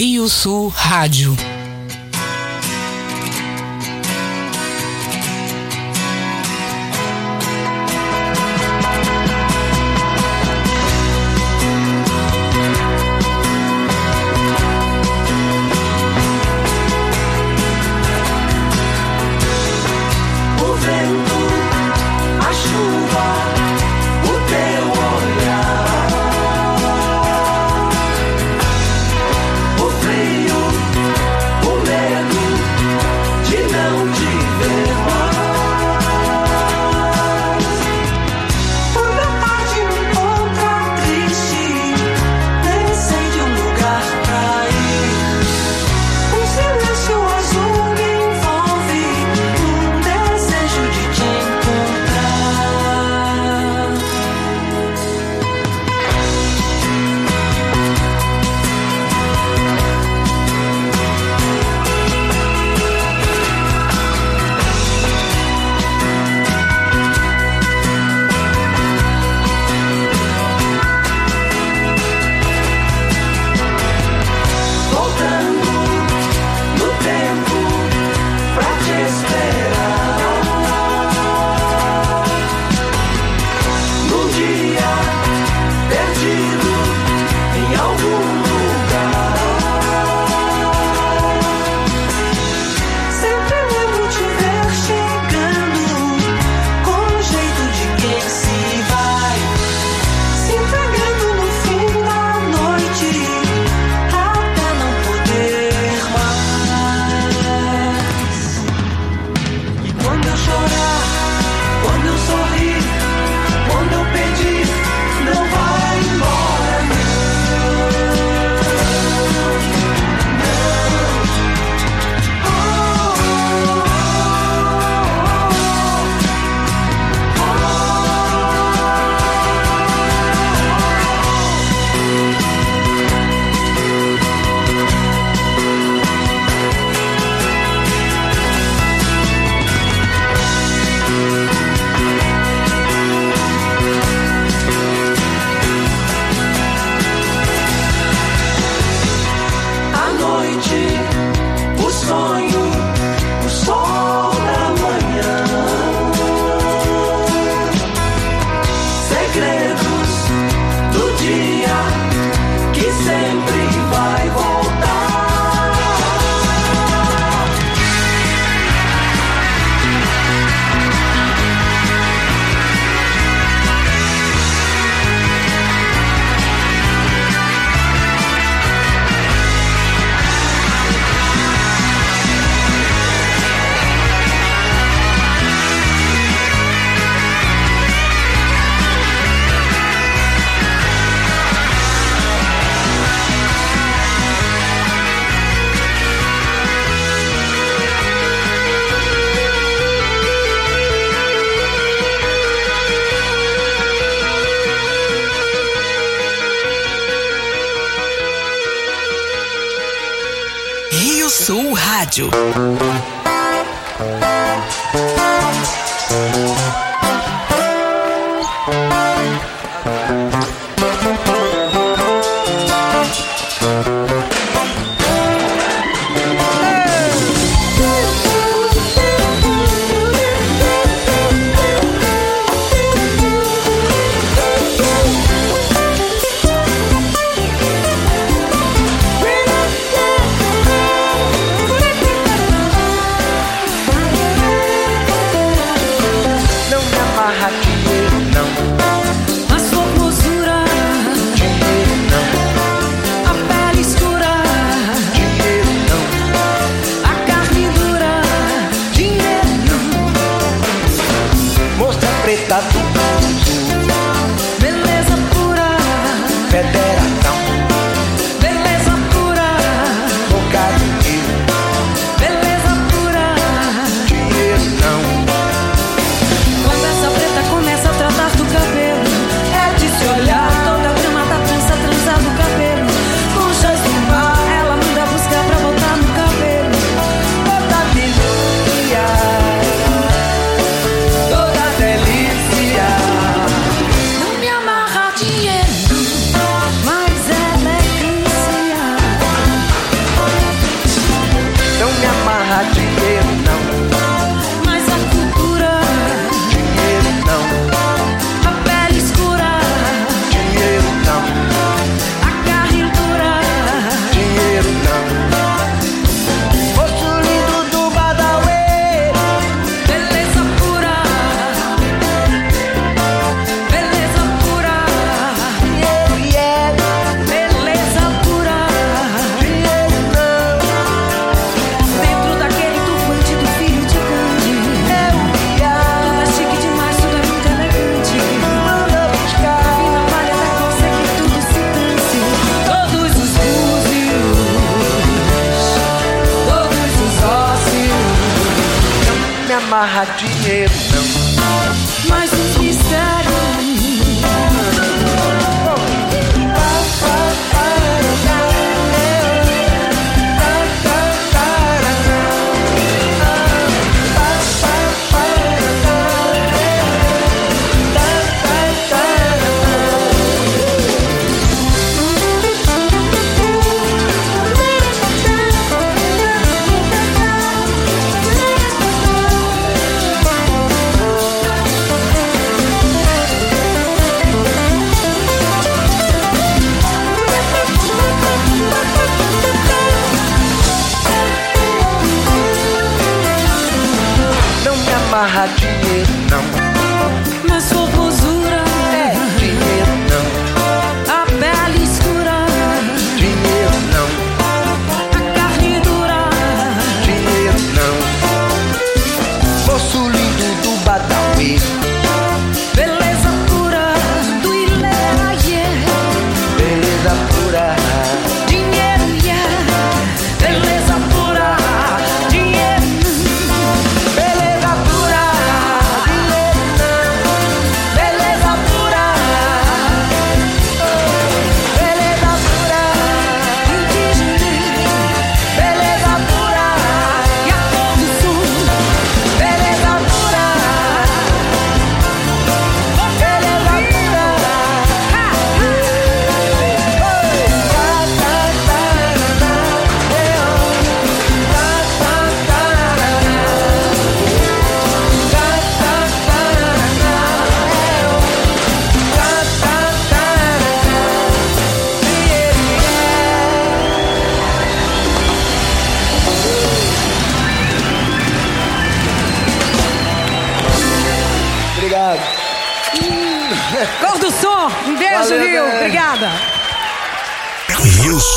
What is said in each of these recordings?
Rio Sul Rádio.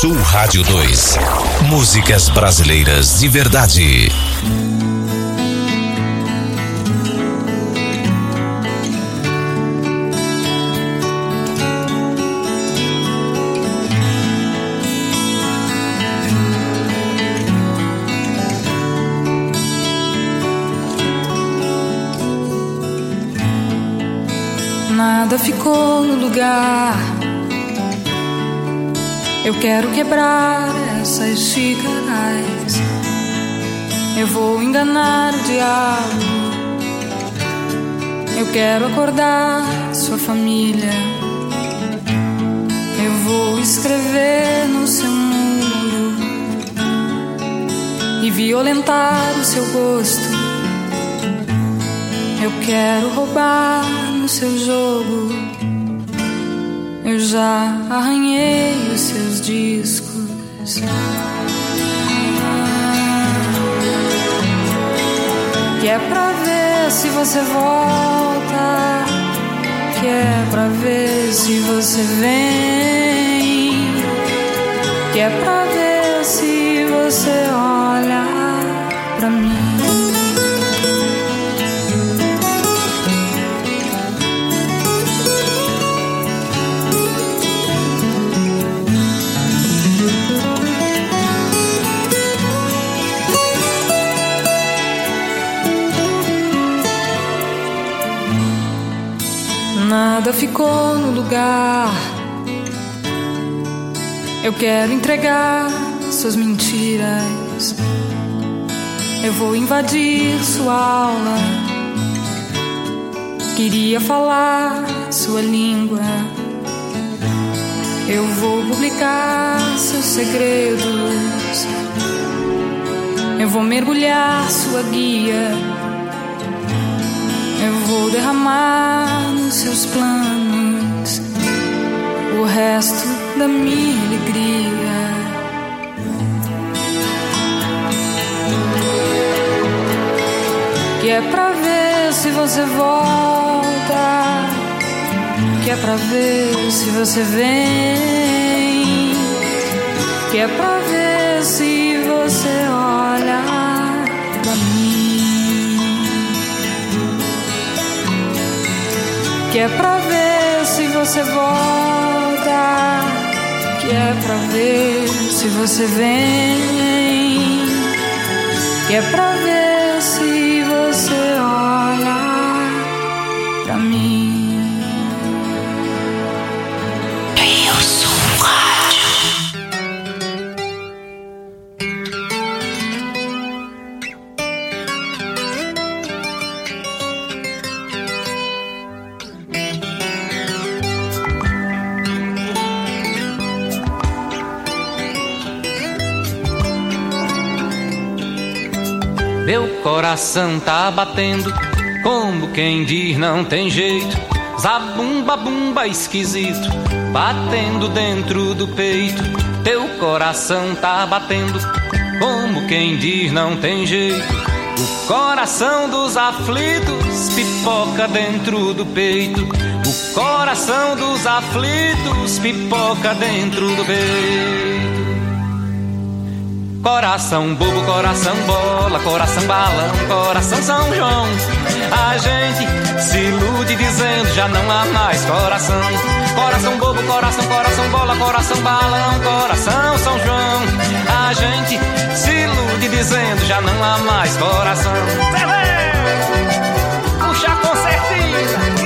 Sul Rádio 2. Músicas brasileiras de verdade. Nada ficou no lugar. Eu quero quebrar essas xícaras. Eu vou enganar o diabo. Eu quero acordar sua família. Eu vou escrever no seu muro e violentar o seu gosto. Eu quero roubar no seu jogo. Eu já arranhei os seus discos. Que é pra ver se você volta. Que é pra ver se você vem. Que é pra ver se você olha pra mim. Nada ficou no lugar. Eu quero entregar suas mentiras. Eu vou invadir sua aula. Queria falar sua língua. Eu vou publicar seus segredos. Eu vou mergulhar sua guia. Eu vou derramar seus planos o resto da minha alegria. Que é pra ver se você volta. Que é pra ver se você vem. Que é pra ver se você olha Que é pra ver se você volta. Que é pra ver se você vem. Que é pra ver coração tá batendo, como quem diz não tem jeito. Zabumba bumba esquisito, batendo dentro do peito. Teu coração tá batendo, como quem diz não tem jeito. O coração dos aflitos pipoca dentro do peito. O coração dos aflitos pipoca dentro do peito. Coração bobo, coração bola, coração balão, coração São João. A gente se ilude dizendo já não há mais coração. Coração bobo, coração, coração bola, coração balão, coração São João. A gente se ilude dizendo já não há mais coração. Puxa com certeza,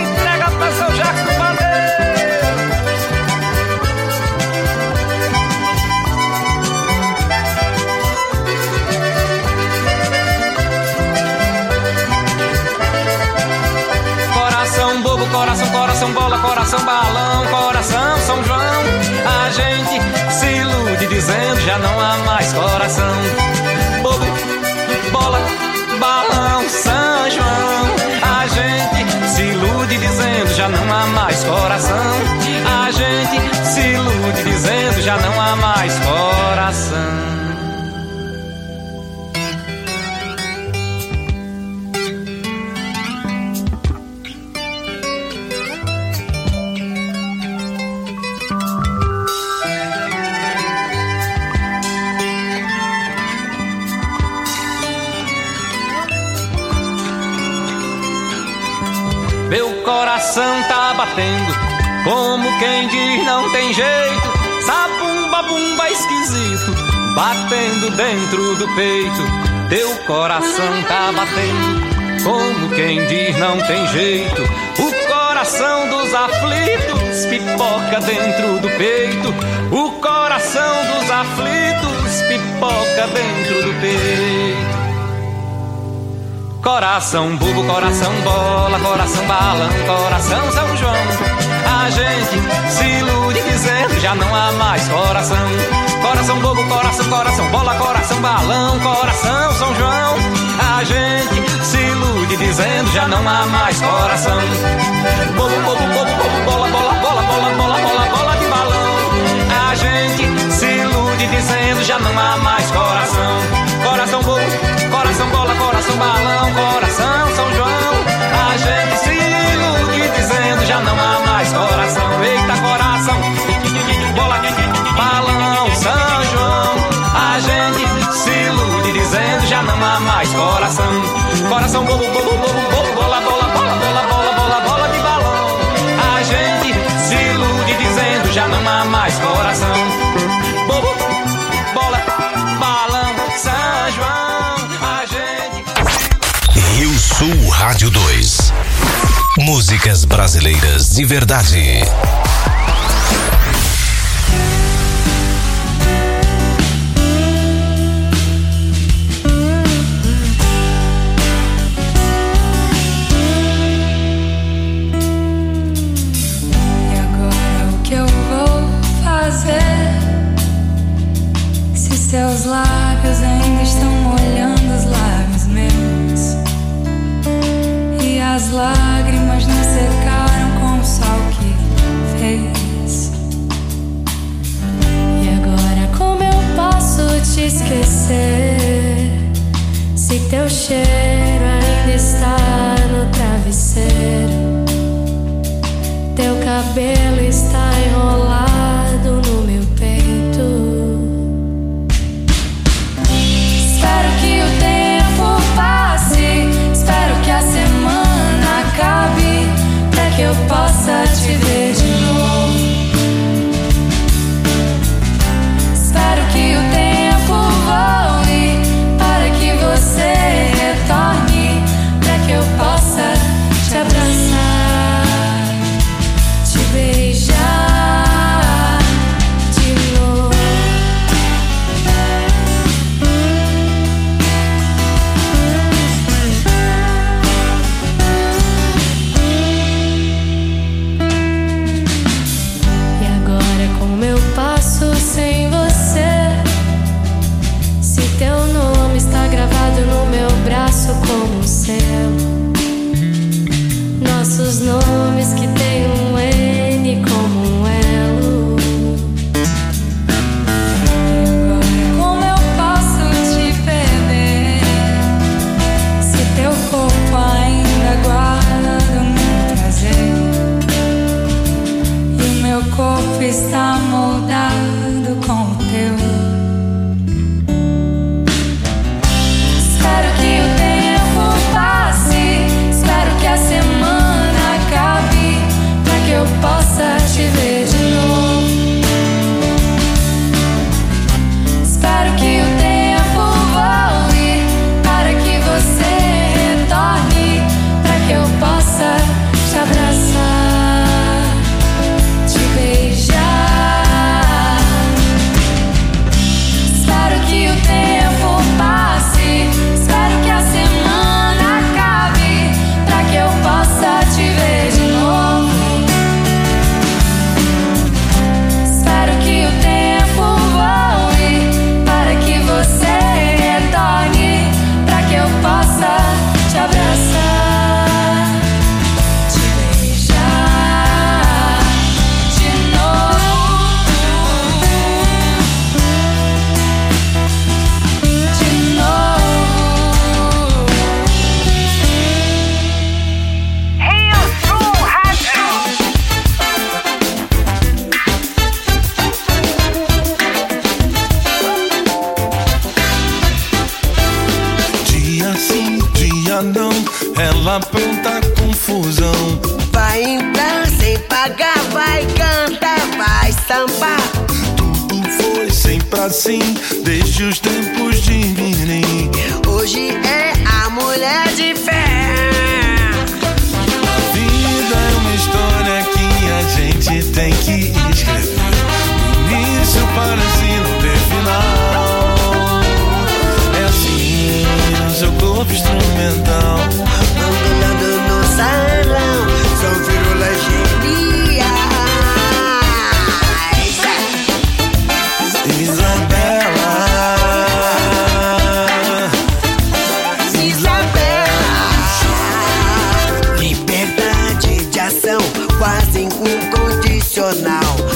coração, bola, coração, balão, coração, São João. A gente se ilude dizendo já não há mais coração. Bobo, bola, balão, São João. A gente se ilude dizendo já não há mais coração. A gente se ilude dizendo já não há mais coração. Coração tá batendo, como quem diz não tem jeito, sabumba bumba esquisito, batendo dentro do peito. Teu coração tá batendo, como quem diz não tem jeito. O coração dos aflitos pipoca dentro do peito. O coração dos aflitos pipoca dentro do peito. Coração bobo, coração bola, coração balão, coração São João. A gente se ilude dizendo já não há mais coração. Coração bobo, coração, coração bola, coração balão, coração São João. A gente se ilude dizendo já não há mais coração. Bobo, bobo, bobo, bobo, bola, bola, bola, bola, bola, bola, bola de balão. A gente se ilude dizendo já Coração balão, coração São João. A gente se ilude dizendo já não há mais coração. Eita, coração, bola, balão, São João. A gente se ilude dizendo já não há mais coração. Coração bobo, bobo, bobo, Sul Rádio 2. Músicas brasileiras de verdade. Seus lábios ainda as lágrimas não secaram com o sol que fez. E agora, como eu posso te esquecer? Se teu cheiro ainda está no travesseiro, teu cabelo assim desde os tempos de menino. Hoje é a mulher de fé. A vida é uma história que a gente tem que escrever. O início parece não ter final. É assim, no seu corpo instrumental. atenção quase incondicional.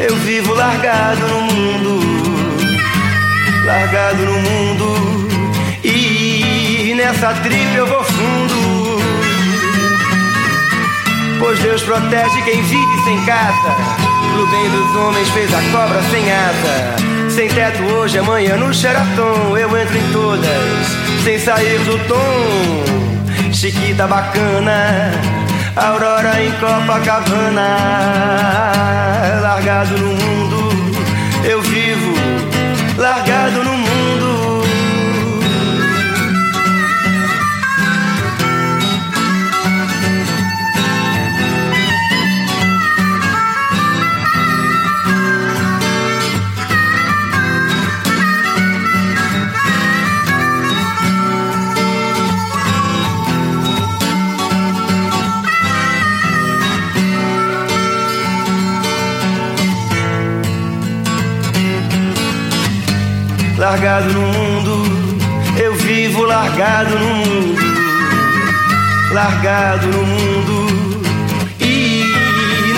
Eu vivo largado no mundo, largado no mundo. E nessa tripa eu vou fundo. Pois Deus protege quem vive sem casa. Pro bem dos homens fez a cobra sem asa. Sem teto hoje, amanhã no Sheraton. Eu entro em todas, sem sair do tom. Chiquita bacana. Aurora em Copacabana, largado no mundo, eu vivo largado no mundo, eu vivo largado no mundo, largado no mundo, e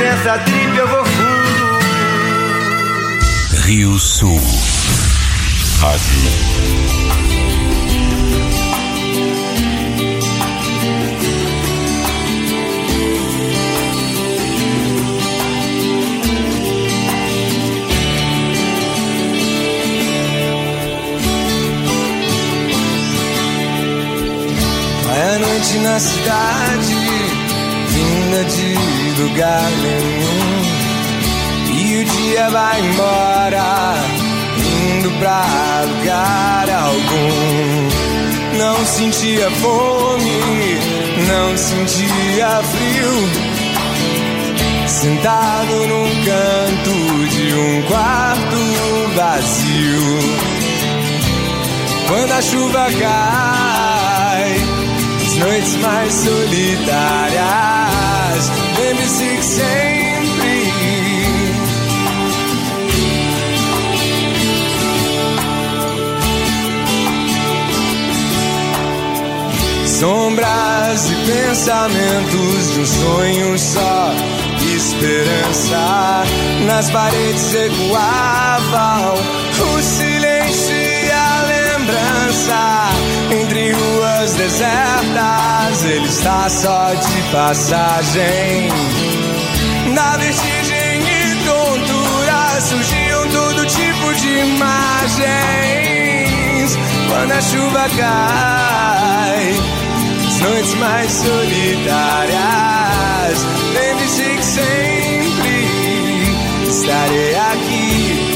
nessa trip eu vou fundo. Rio Sul. Rádio. Na cidade, vinda de lugar nenhum. E o dia vai embora, indo pra lugar algum. Não sentia fome, não sentia frio. Sentado num canto de um quarto vazio. Quando a chuva cai, noites mais solitárias. Lembre-se sempre sombras e pensamentos de um sonho só. Esperança nas paredes ecoavam o silêncio e a lembrança entre ruas desertas. Ele está só de passagem. Na vertigem e tontura surgiam todo tipo de imagens. Quando a chuva cai, as noites mais solitárias. Lembre-se que sempre estarei aqui.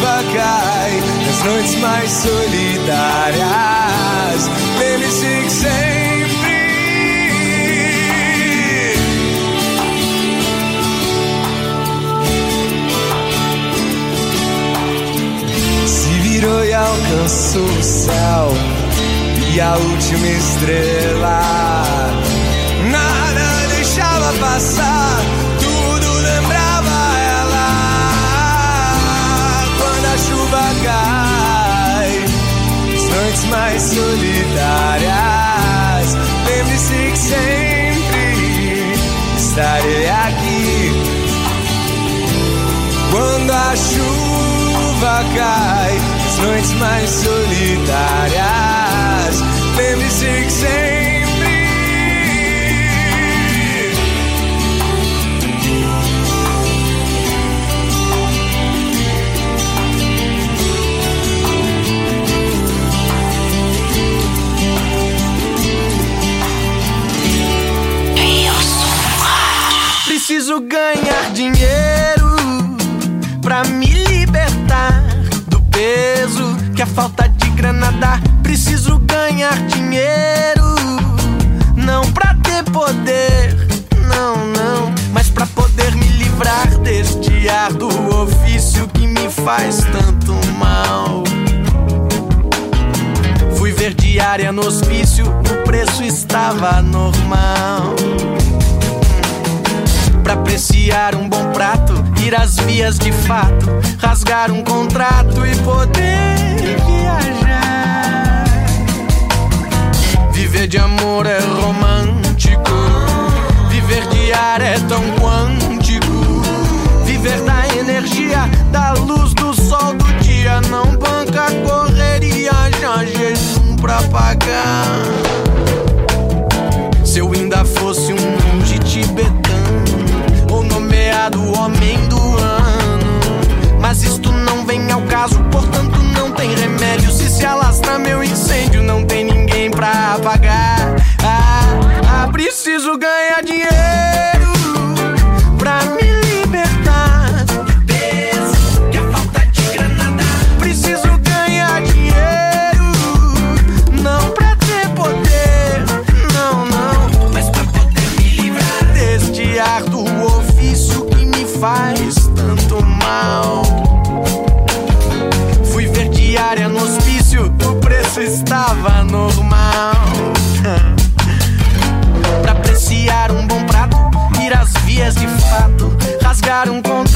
Chuva cai, nas noites mais solitárias. Lembre-se que sempre. Se virou e alcançou o céu e a última estrela. Nada deixava passar, noites mais solitárias. Lembre-se que sempre estarei aqui. Quando a chuva cai, as noites mais solitárias. Lembre-se que sempre. Preciso ganhar dinheiro pra me libertar do peso que a falta de grana dá. Preciso ganhar dinheiro, não pra ter poder, não, não, mas pra poder me livrar deste ar do ofício que me faz tanto mal. Fui ver diária no hospício, o preço estava normal. Apreciar um bom prato, ir às vias de fato, rasgar um contrato e poder viajar. Viver de amor é romântico, viver de ar é tão quântico. Viver da energia, da luz do sol do dia, não banca correria, já jejum pra pagar. Se eu ainda fosse um monge tibetano nomeado homem do ano. Mas isto não vem ao caso, portanto não tem remédio. Se se alastra meu incêndio, não tem ninguém pra apagar. dias de fato rasgaram com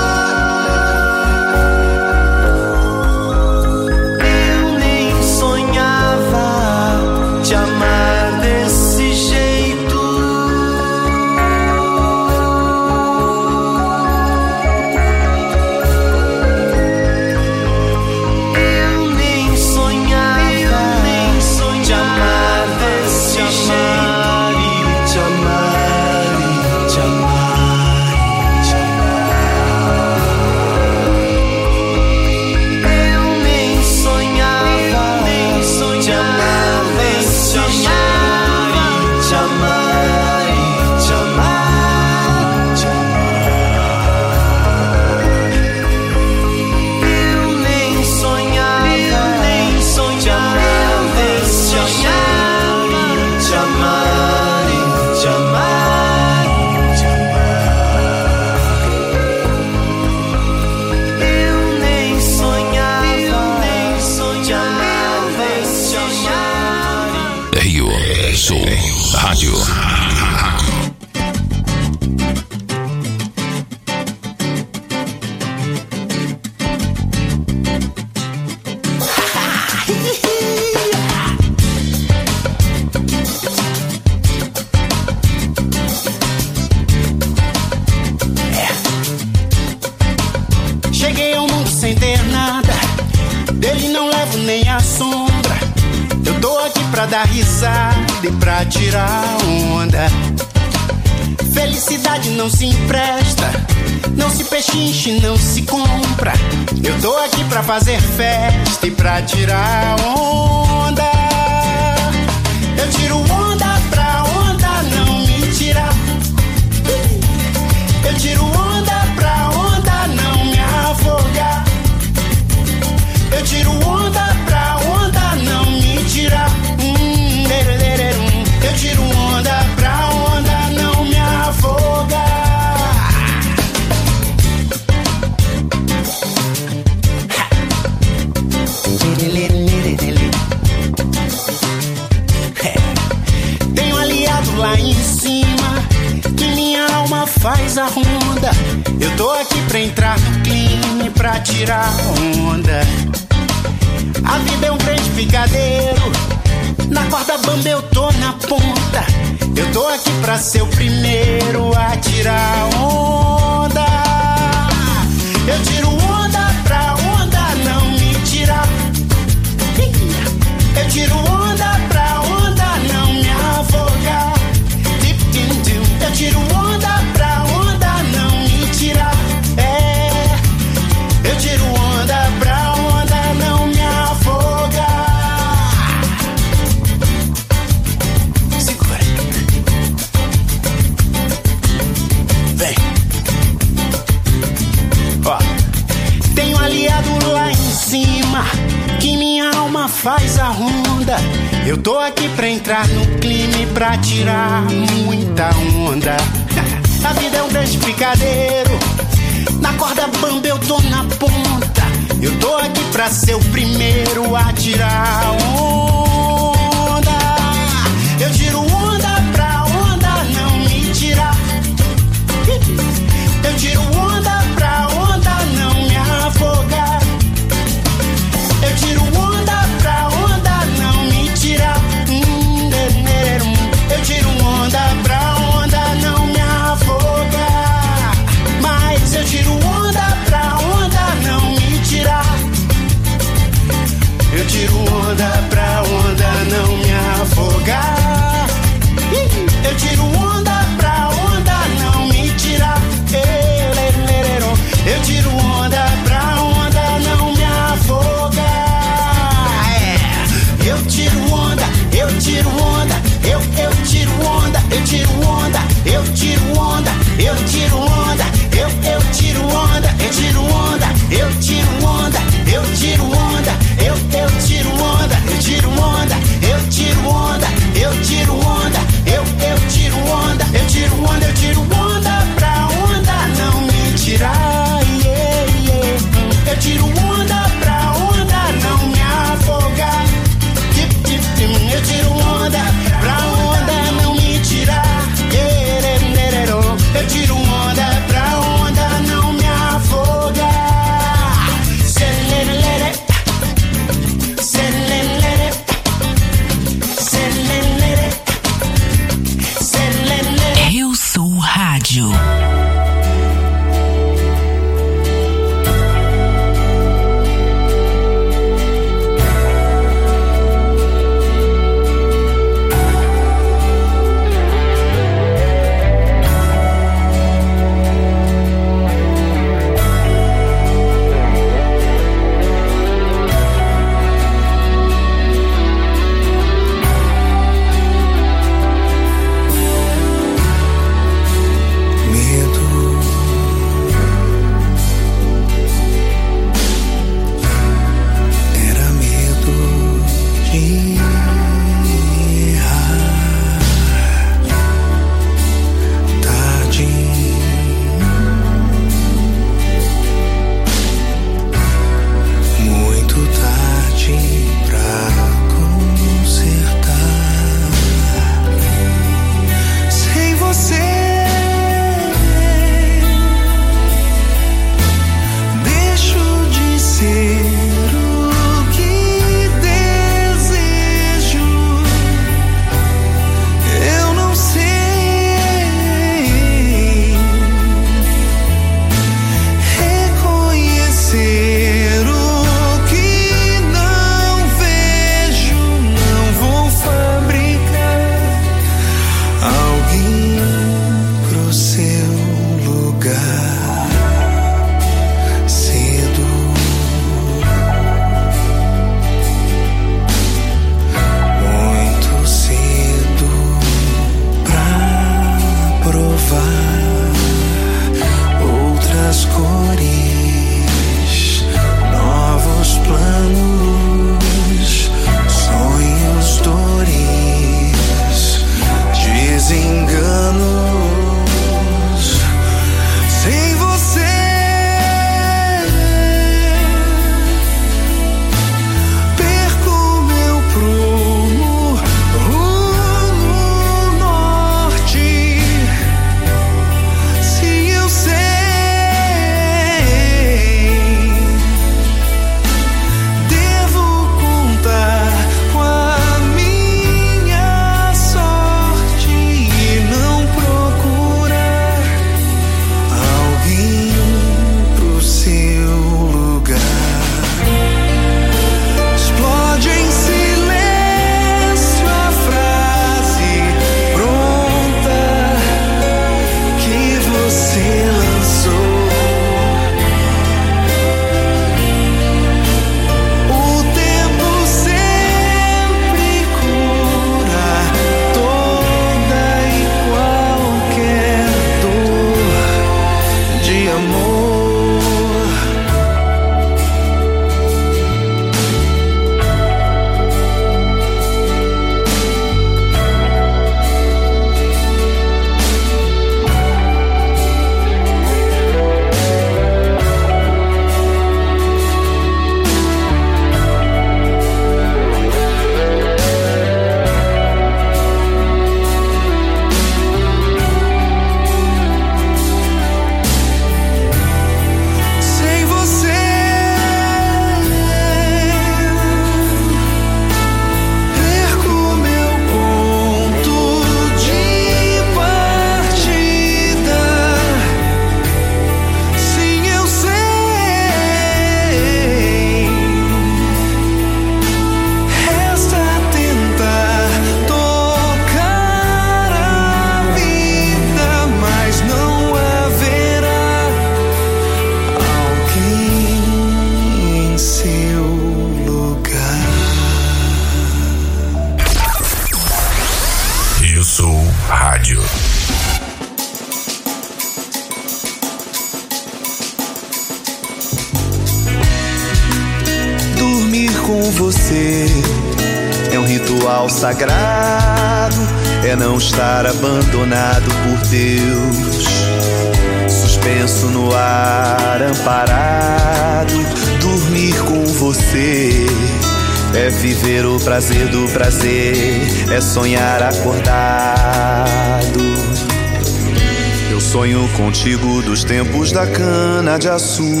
de açúcar.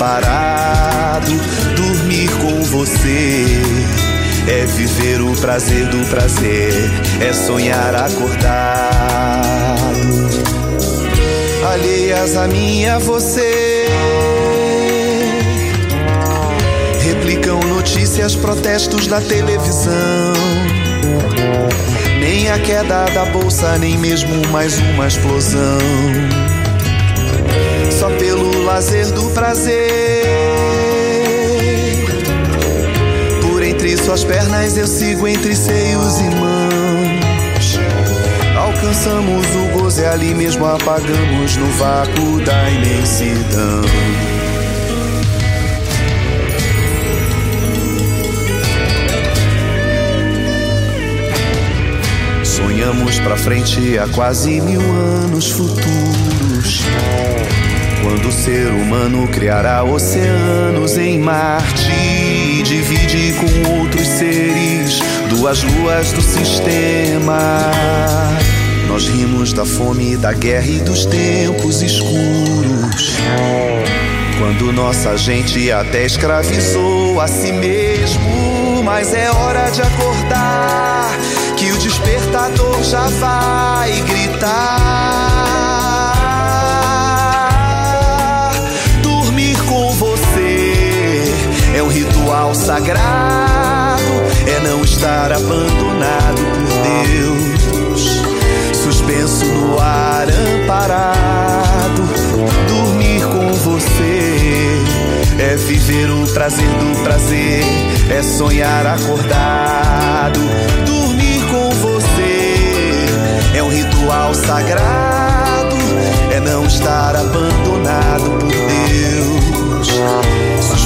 Ar, amparado, dormir com você. É viver o prazer do prazer, é sonhar acordado. Alheias a mim a você. Replicam notícias, protestos na televisão. Nem a queda da bolsa, nem mesmo mais uma explosão. Lazer do prazer. Entre suas pernas eu sigo entre seios e mãos. Alcançamos o gozo e ali mesmo apagamos no vácuo da imensidão. Sonhamos pra frente há quase mil anos futuros. Quando o ser humano criará oceanos em Marte e divide com outros seres duas luas do sistema. Nós rimos da fome, da guerra e dos tempos escuros. Quando nossa gente até escravizou a si mesmo, mas é hora de acordar que o despertador já vai gritar. Ritual sagrado, é não estar abandonado por Deus. Suspenso no ar, amparado, dormir com você é viver o prazer do prazer, é sonhar acordado. Dormir com você é um ritual sagrado, é não estar abandonado por.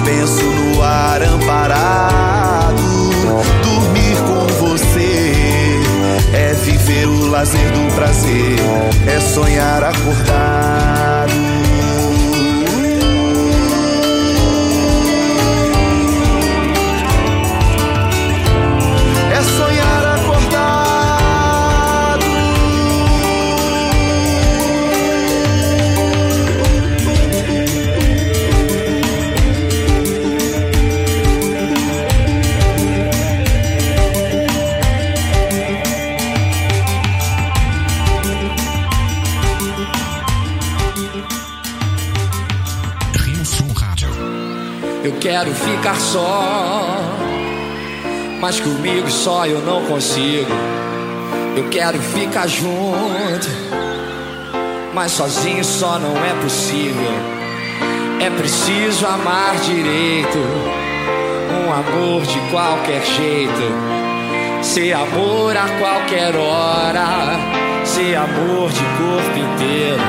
Suspenso no ar, amparado. Dormir com você é viver o lazer do prazer, é sonhar acordado. Quero ficar só, mas comigo só eu não consigo. Eu quero ficar junto, mas sozinho só não é possível. É preciso amar direito, um amor de qualquer jeito. Ser amor a qualquer hora, ser amor de corpo inteiro.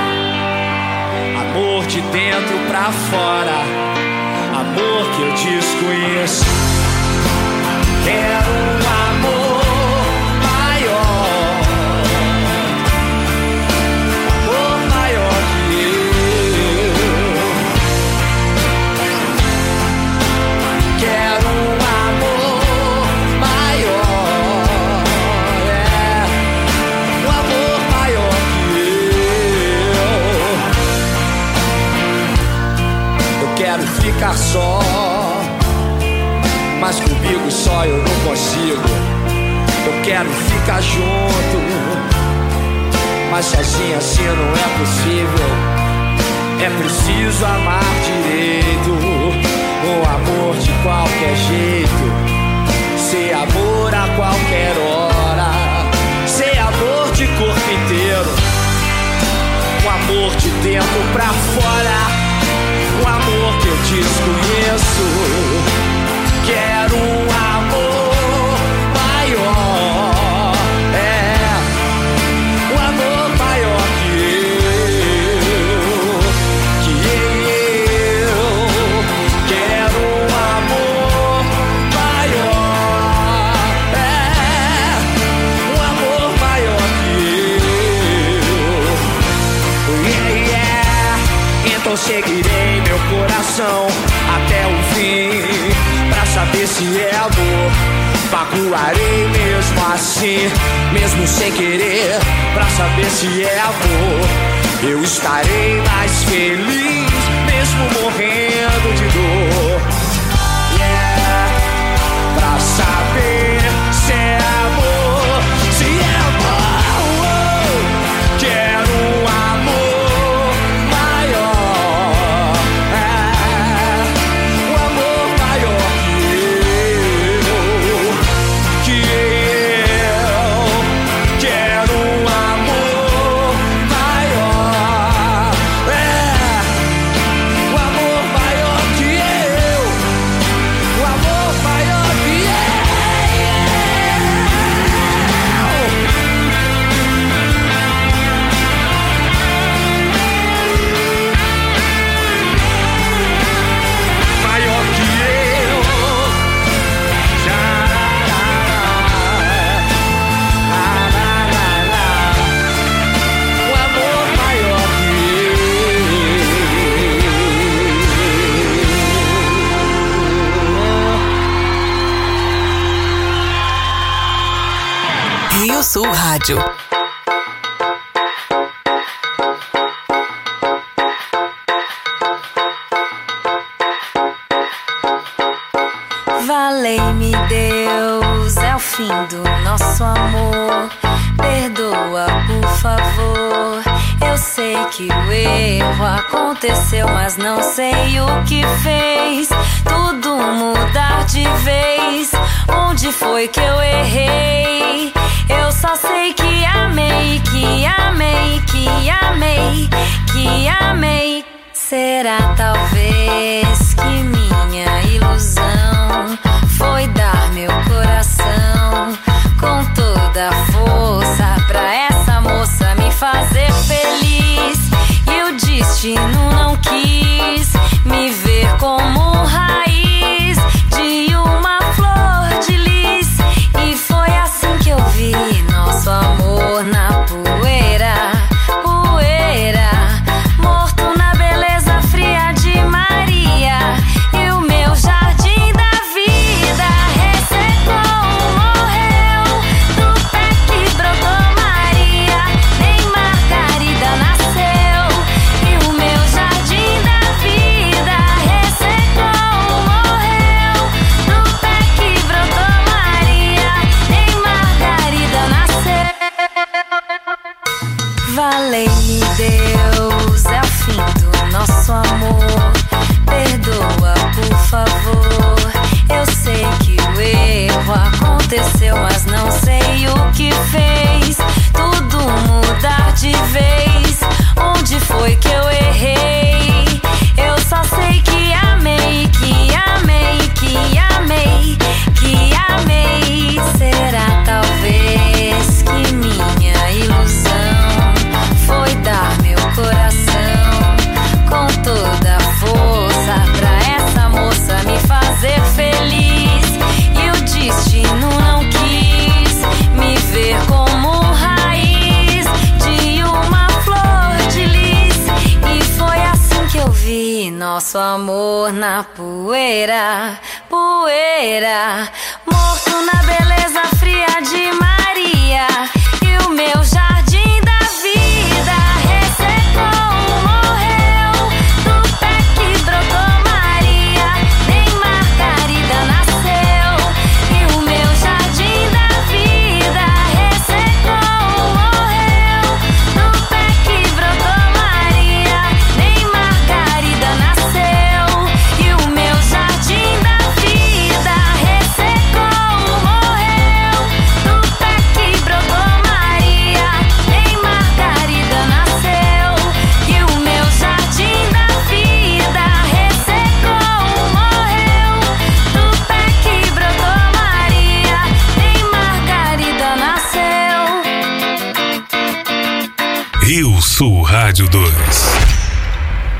Amor de dentro pra fora, amor que eu desconheço. Quero ficar só, mas comigo só eu não consigo. Eu quero ficar junto, Mas sozinha assim não é possível. É preciso amar direito. Um amor de qualquer jeito. Ser amor a qualquer hora. Ser amor de corpo inteiro. Um amor de dentro pra fora. Amor que eu desconheço. Quero um amor sem querer, pra saber se é amor. Eu estarei mais feliz, mesmo morrendo de dor. Rádio. Valei-me Deus, é o fim do nosso amor. Perdoa, por favor. Eu sei que o erro aconteceu, mas não sei o que fez. Tudo mudar de vez. Onde foi que eu errei? Eu sei que amei, que amei, que amei, que amei. Será talvez que minha ilusão foi dar meu coração com toda a força pra essa moça me fazer feliz. E o destino amor nosso amor na poeira, poeira, morto na beleza fria de Sul Rádio 2.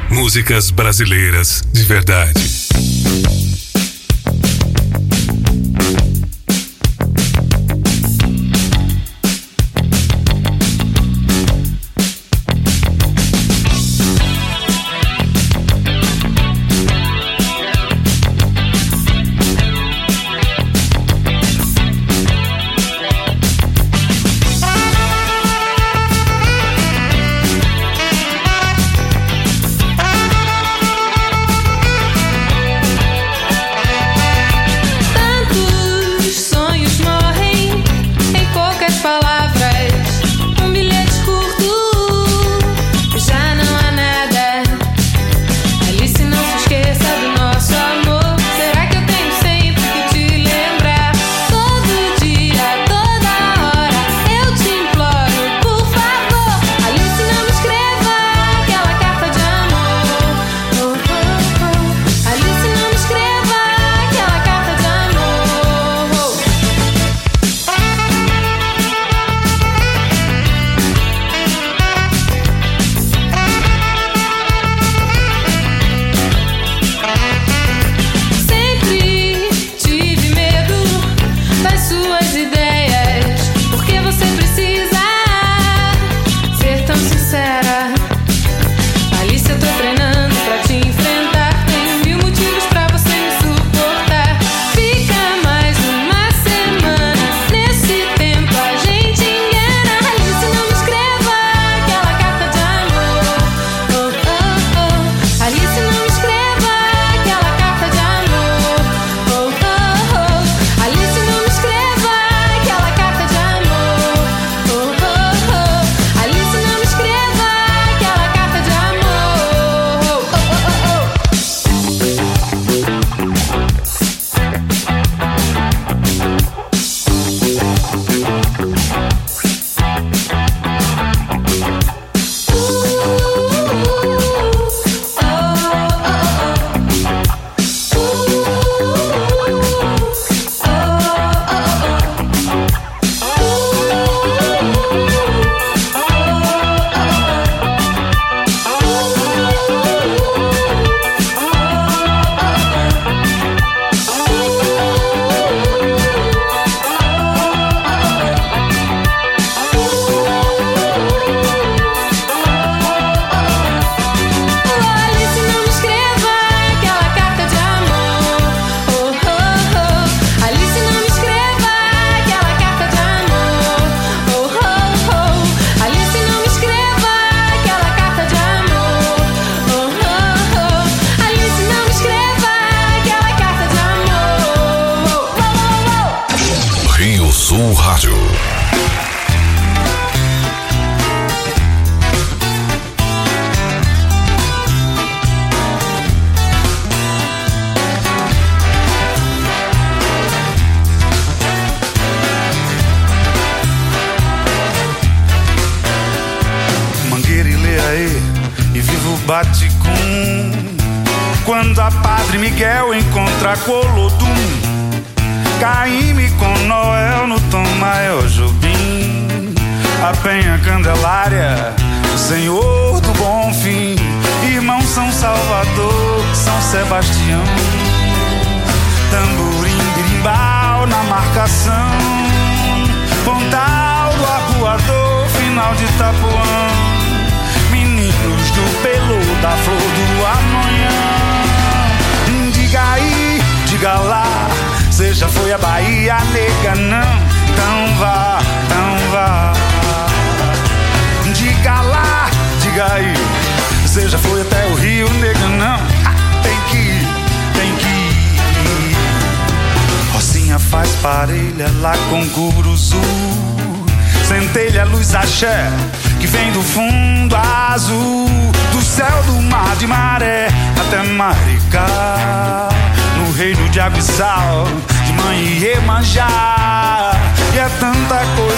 Músicas brasileiras de verdade.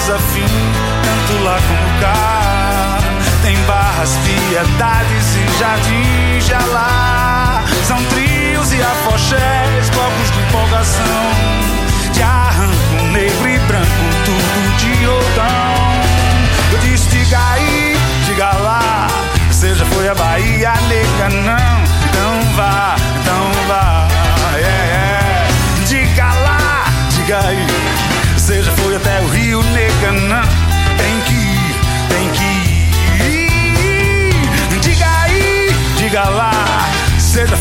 desafio, tanto lá como cá. Tem barras, piedades e jardins de alá. São trios e afoxés, blocos de empolgação. De arranco negro e branco, tudo de outão. Eu disse, diga aí, diga lá. Seja foi a Bahia nega não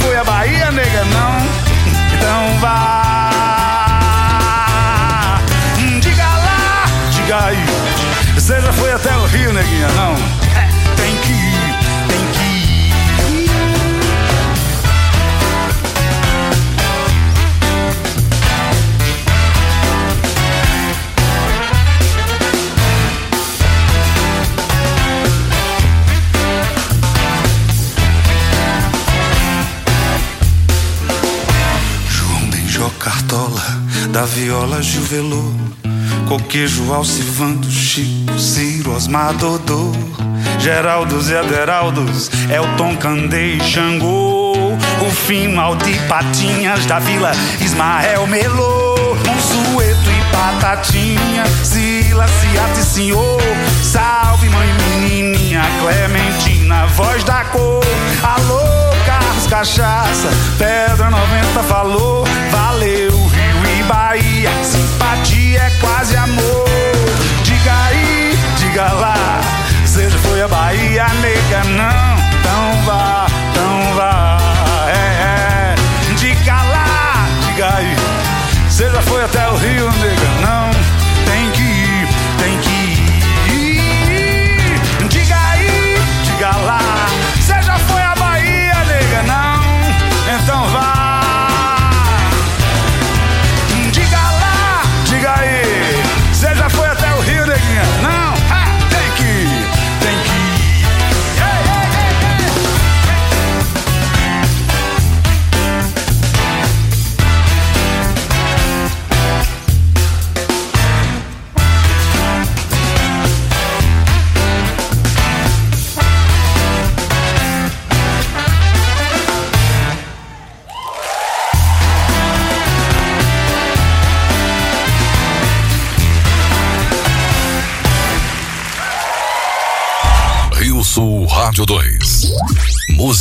Foi a Bahia, nega, não. Então vá. Diga lá, diga aí. Você já foi até o Rio, neguinha, não? viola, Juvelô, Coquejo, Alcivando, Chico, Ciro, Osmar, Dodô, Geraldos e Aderaldos, Elton, Candei, Xangô, o fim mal de Patinhas da Vila, Ismael, Melô, Monsueto e Patatinha, Sila, Ciata e Senhor, Salve Mãe Menininha, Clementina, Voz da Cor, Alô, Carlos Cachaça, Pedra 90 falou, valeu. Bahia. Simpatia é quase amor.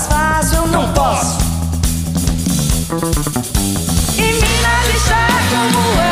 mais fácil, eu não, posso. E me analisar como é.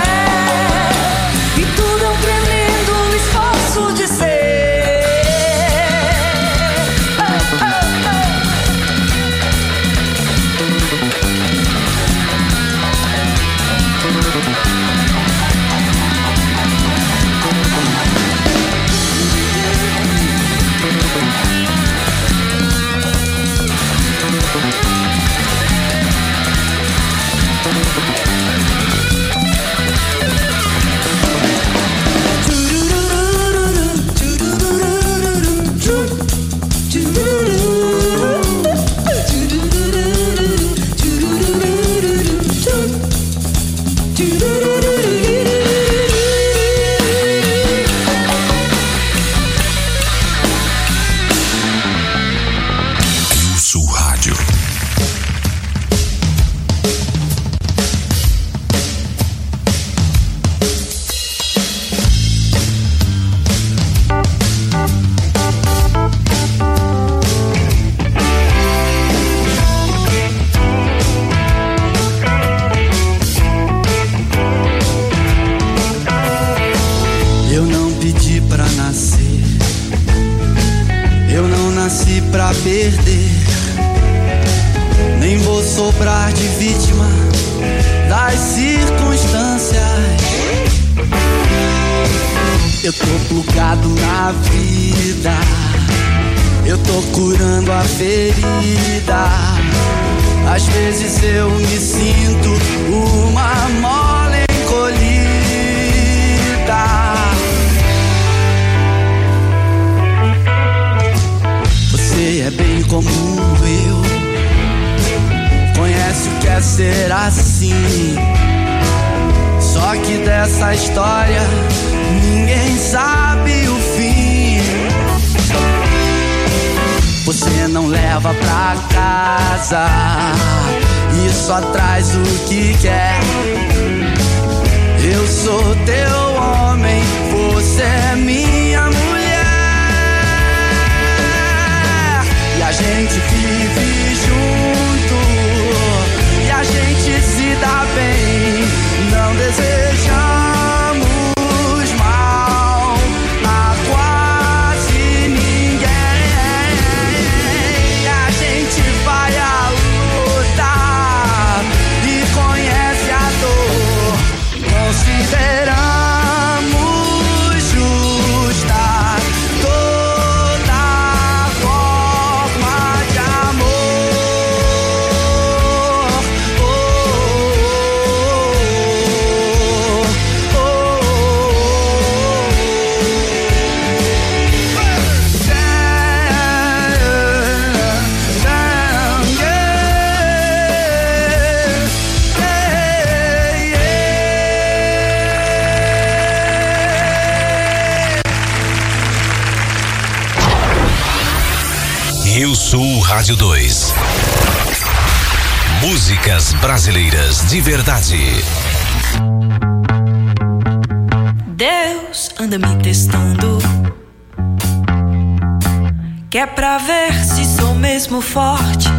pra ver se sou mesmo forte.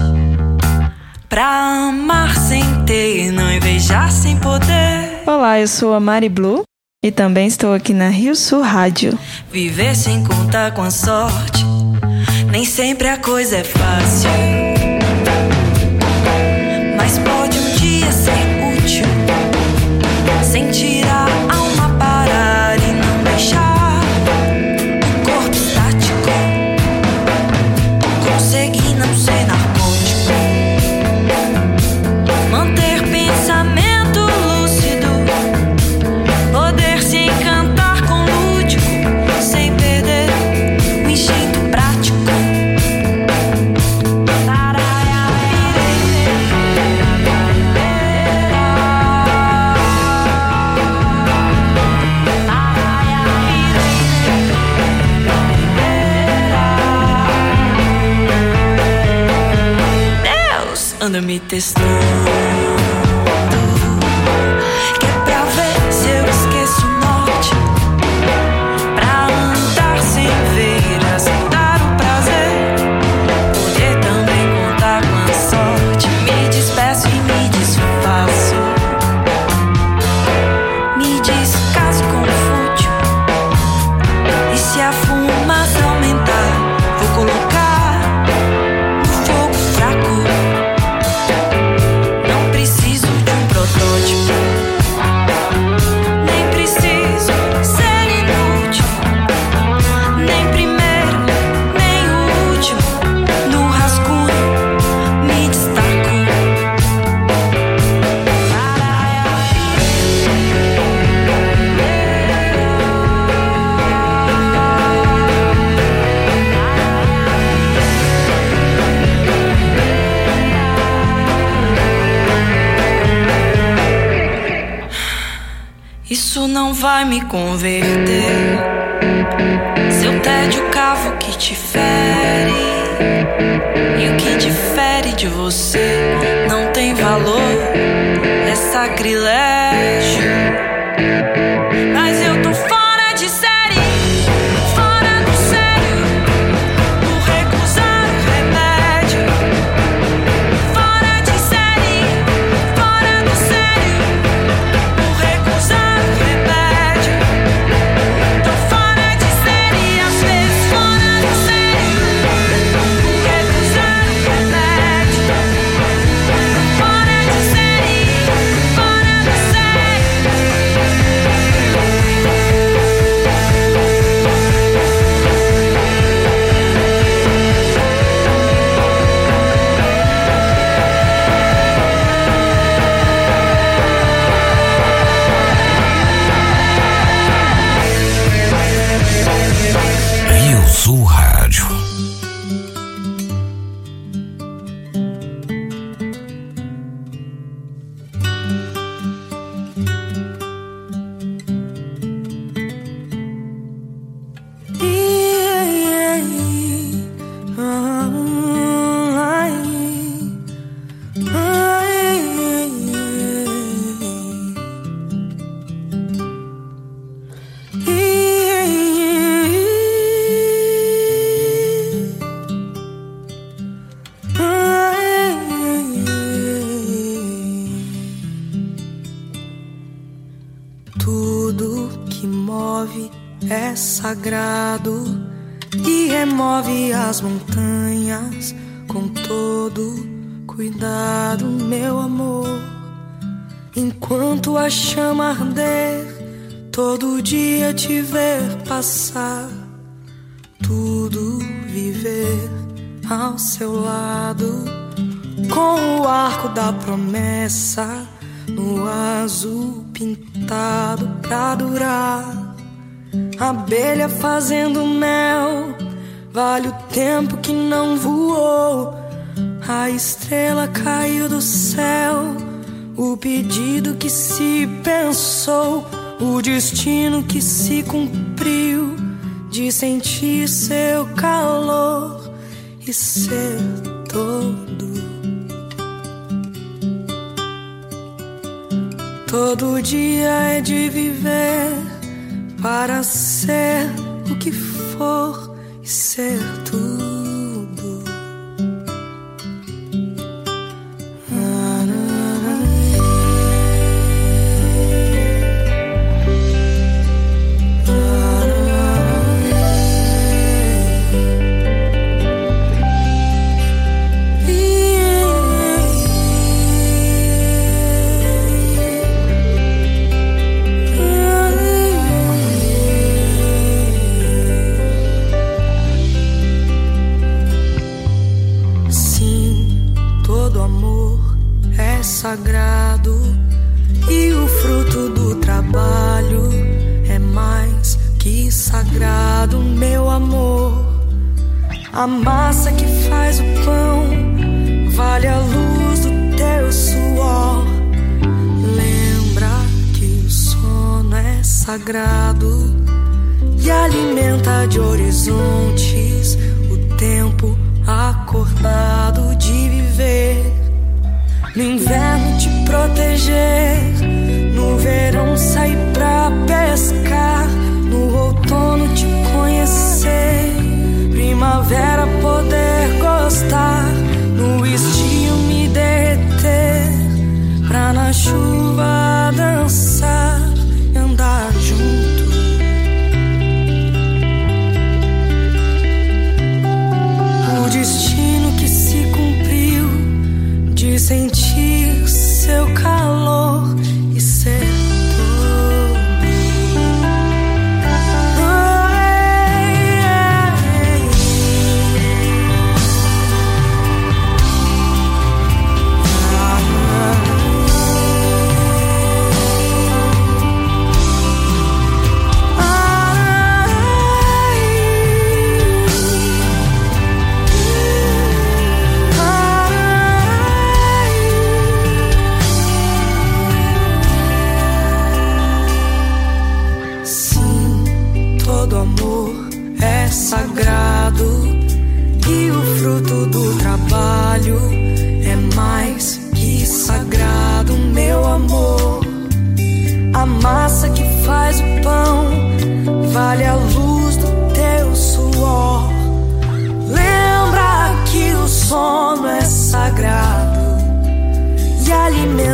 Pra amar sem ter, não invejar sem poder. Olá, eu sou a Mari Blue e também estou aqui na Rio Sul Rádio. Viver sem contar com a sorte, nem sempre a coisa é fácil. Mas pode um dia ser útil, sem tirar. Anda me vai me converter. Seu tédio cavo que te fere. E o que difere de você não tem valor, é sacrilégio. Mas eu tô sagrado e remove as montanhas com todo cuidado, meu amor. Enquanto a chama arder, todo dia te ver passar, tudo viver ao seu lado, com o arco da promessa no azul pintado pra durar. Abelha fazendo mel, vale o tempo que não voou. A estrela caiu do céu, o pedido que se pensou, o destino que se cumpriu de sentir seu calor e ser todo. Todo dia é de viver para ser o que for e A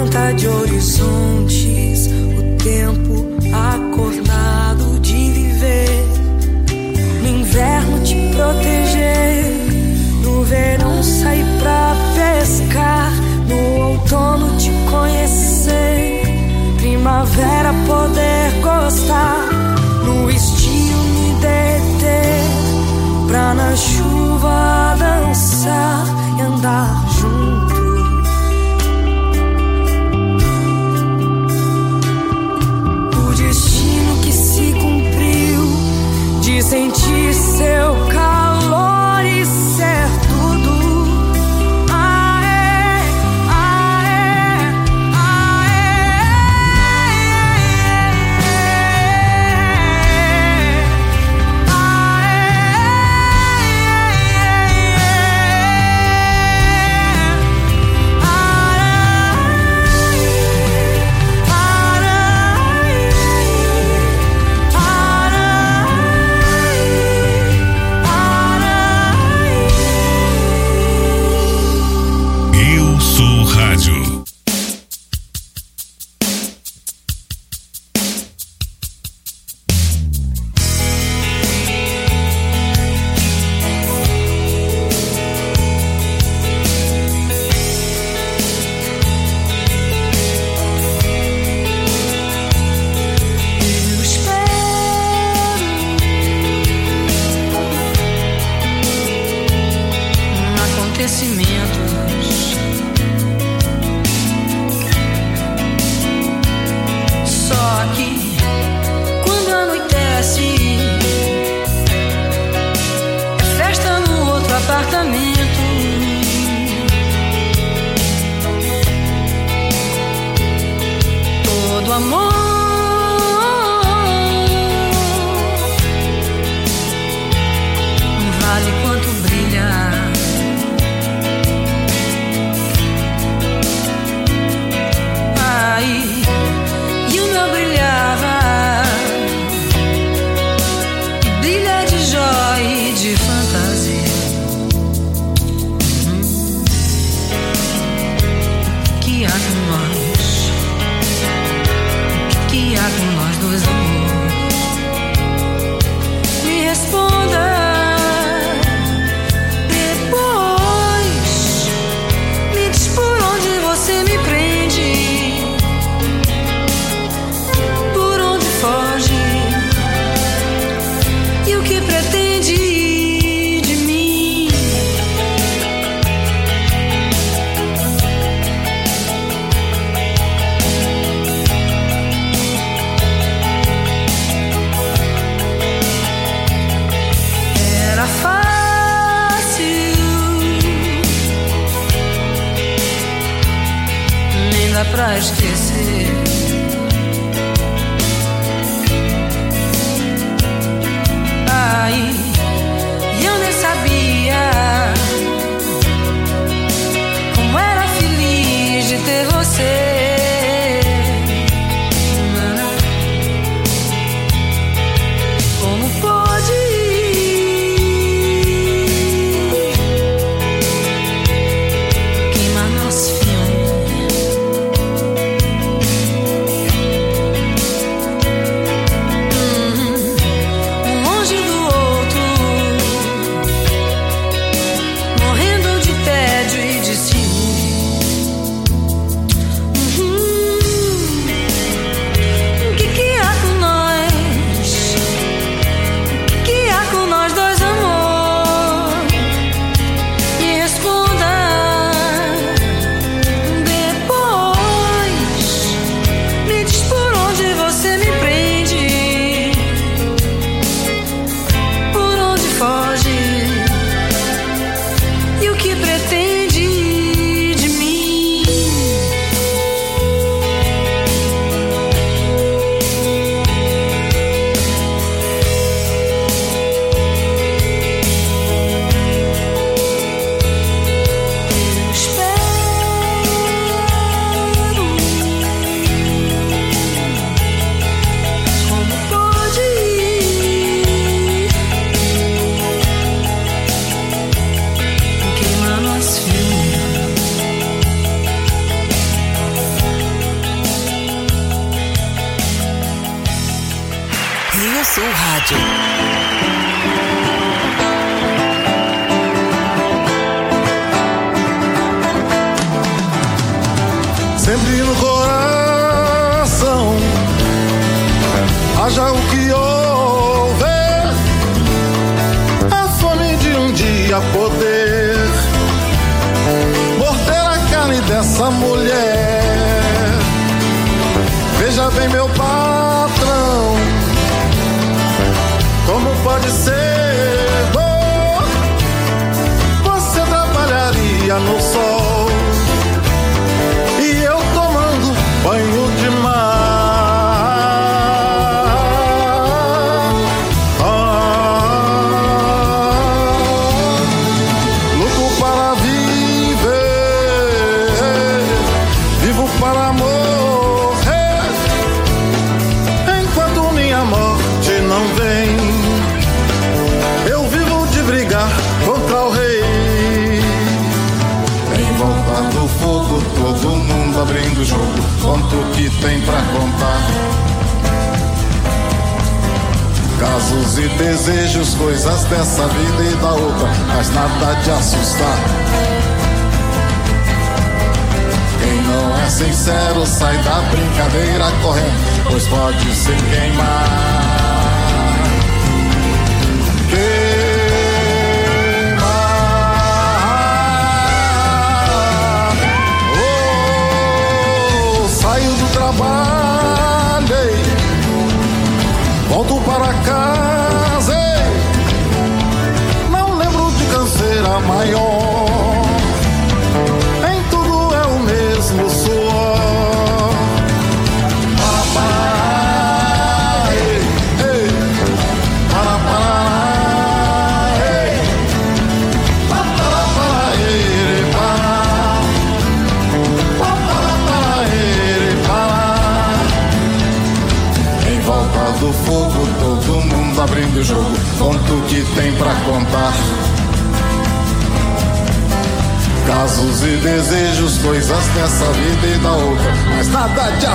tanta de horizontes, o tempo acordado de viver. No inverno te proteger, no verão sair pra pescar, no outono te conhecer, primavera poder gostar, no estio me deter, pra na chuva dançar.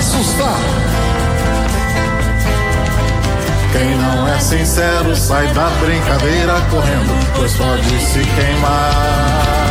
assustar. Quem não é sincero sai da brincadeira correndo, pois pode se queimar.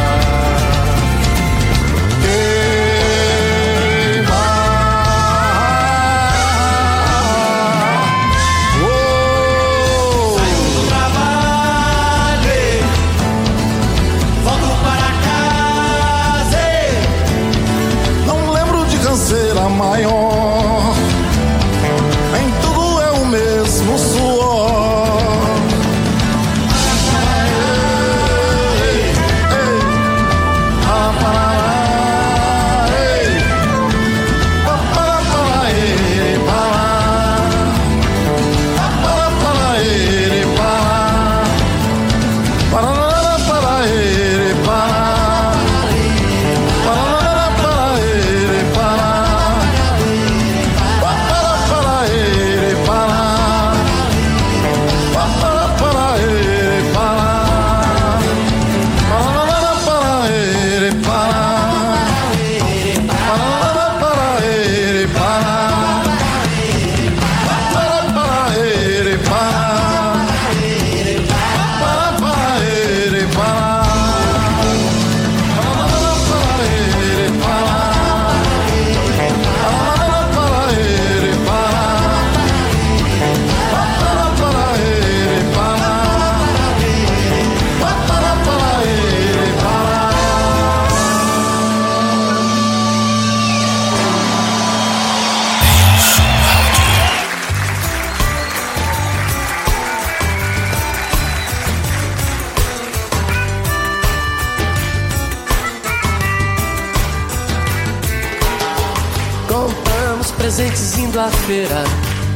feira.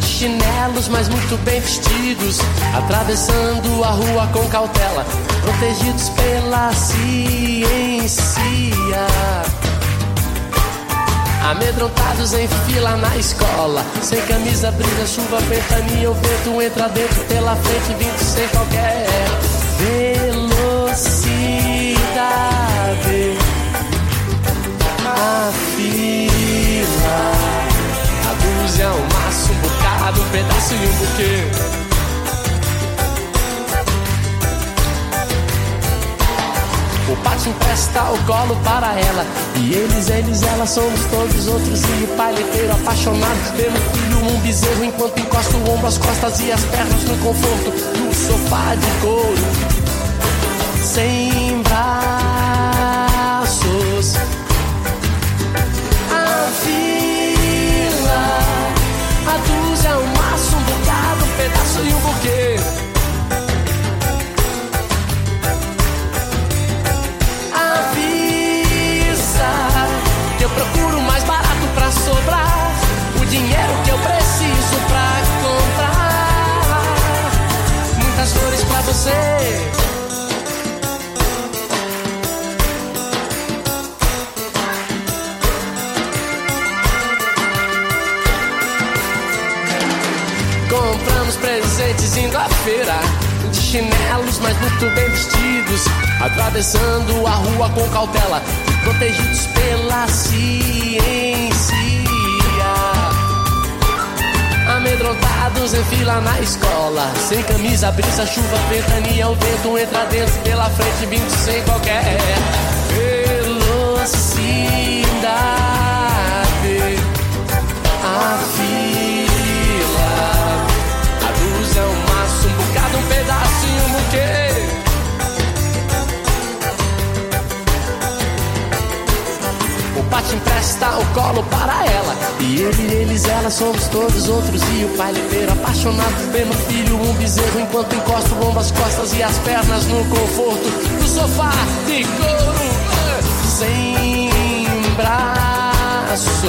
Chinelos, mas muito bem vestidos, atravessando a rua com cautela, protegidos pela ciência. Amedrontados em fila na escola, sem camisa, brisa, chuva, ventania, o vento entra dentro pela frente, vindo sem qualquer velocidade. flores é um maço, um bocado, um pedaço e um buquê. O pátio empresta o colo para ela E eles, eles, elas somos todos outros E o paileteiro apaixonado pelo filho Um bezerro enquanto encosta o ombro, as costas e as pernas No conforto do sofá de couro Sem e um buquê. Avisa que eu procuro mais barato pra sobrar o dinheiro que eu preciso pra comprar muitas flores pra você. Presentes indo à feira De chinelos, mas muito bem vestidos Atravessando a rua com cautela Protegidos pela ciência. Amedrontados em fila na escola Sem camisa, brisa, chuva, ventania O vento entra dentro pela frente Vindo sem qualquer velocidade Bate empresta o colo para ela. E ele, eles, elas, somos todos outros. E o pai leiteiro apaixonado pelo filho Um bezerro enquanto encosta o as costas e as pernas No conforto do sofá de couro Sem braços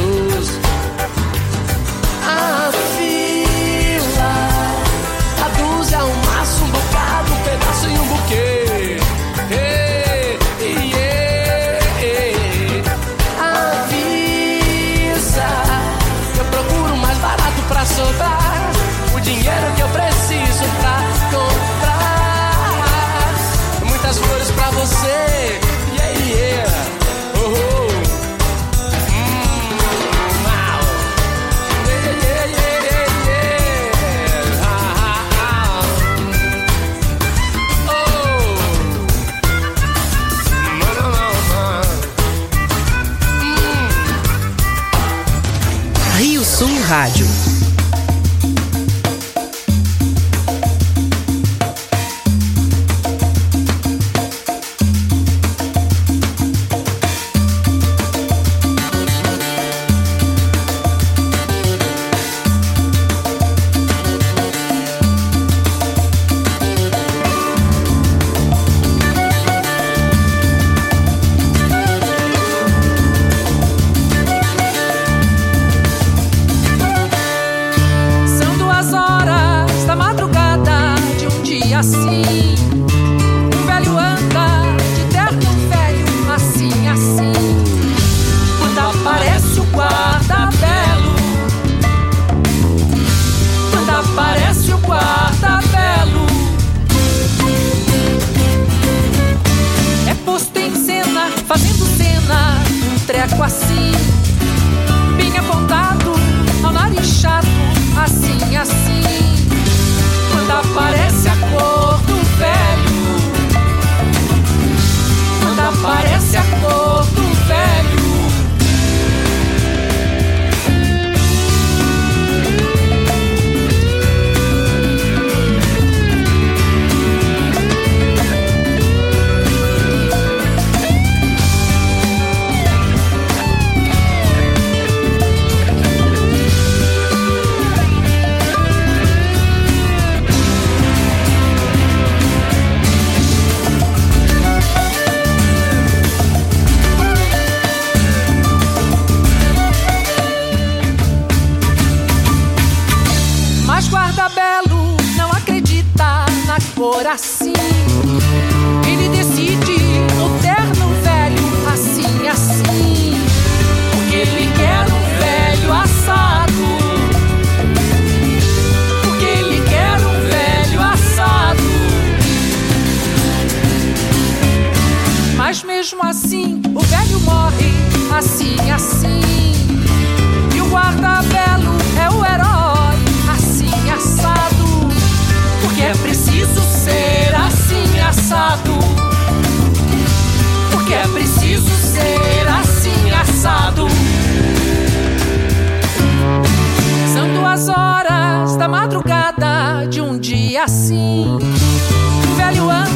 assim. O velho anda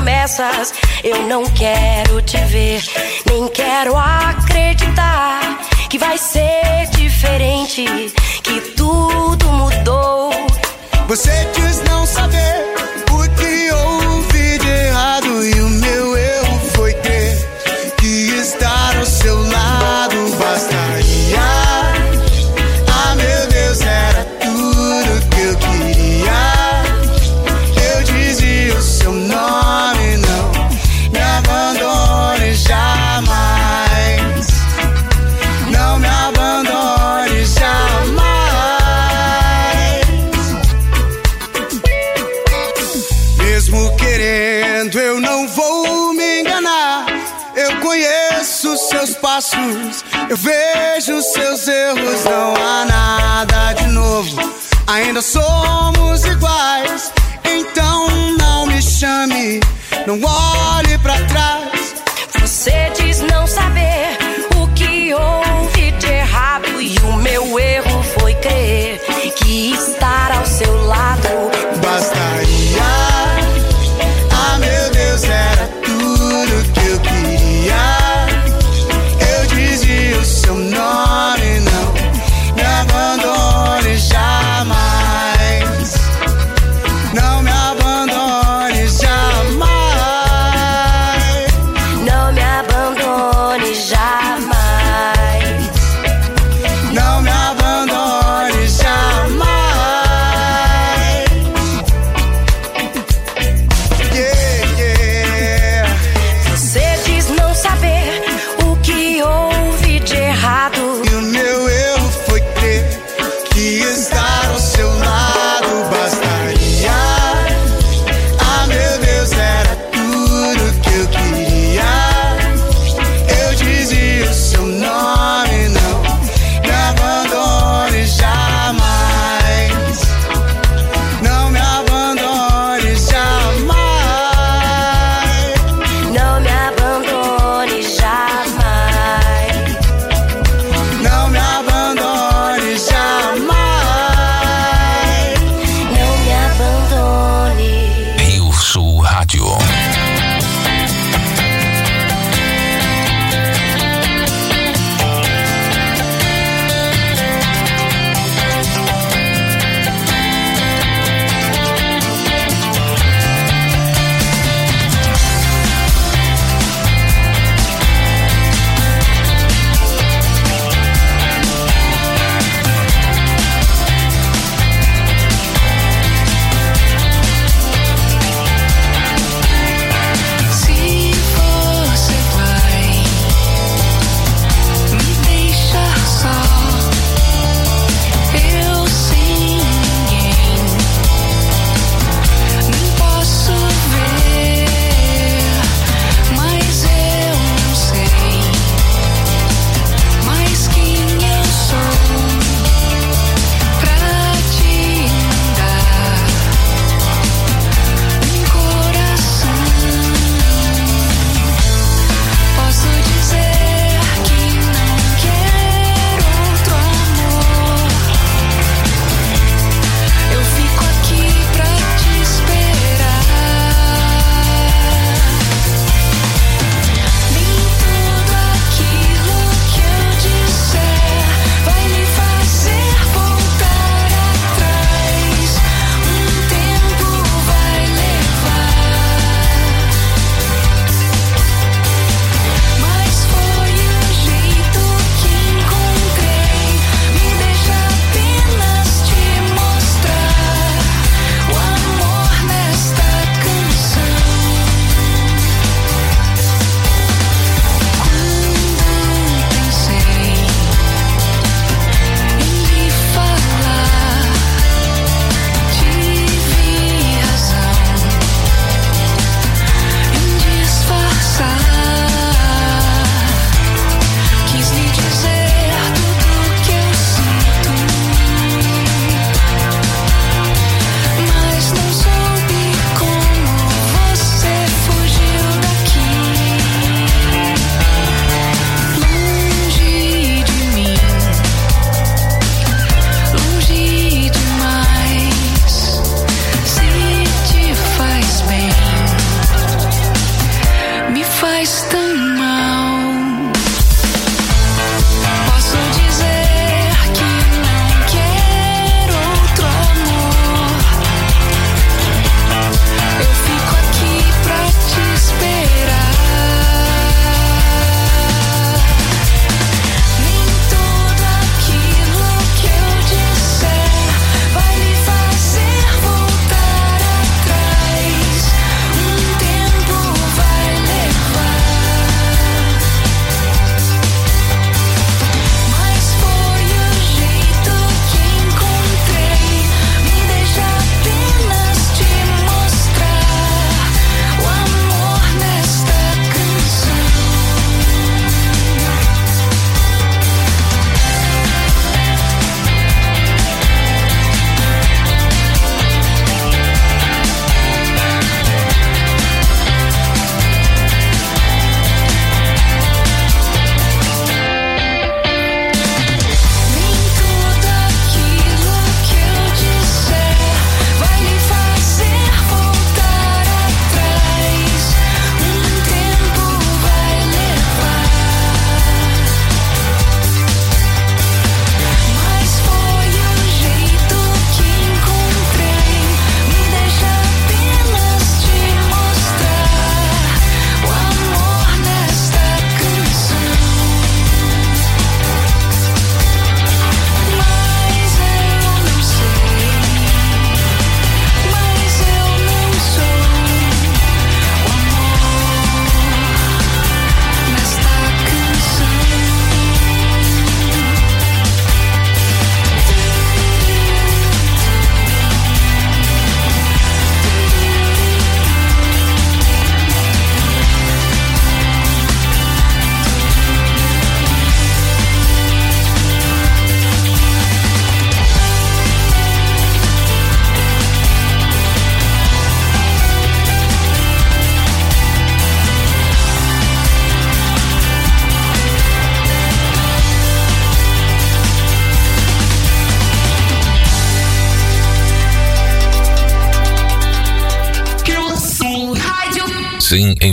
promessas. Eu não quero te ver, nem quero acreditar que vai ser diferente, que tudo mudou. Você diz não saber eu vejo seus erros. Não há nada de novo, ainda somos iguais. Então não me chame, não olhe pra trás. Você diz não saber o que houve de errado e o meu erro foi crer que estar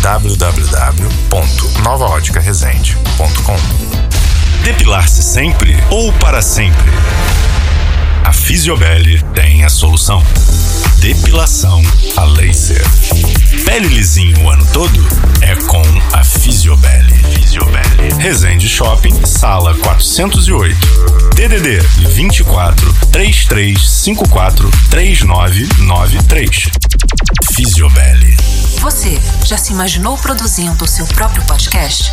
www.novaóticaresende.com Depilar-se sempre ou para sempre? A Fisiobel tem a solução. Depilação a laser. Pele lisinho o ano todo? É com a Fisiobel. Fisiobel. Resende Shopping, sala 408. DDD 24 3354 3993. Fisiobel. Você já se imaginou produzindo o seu próprio podcast?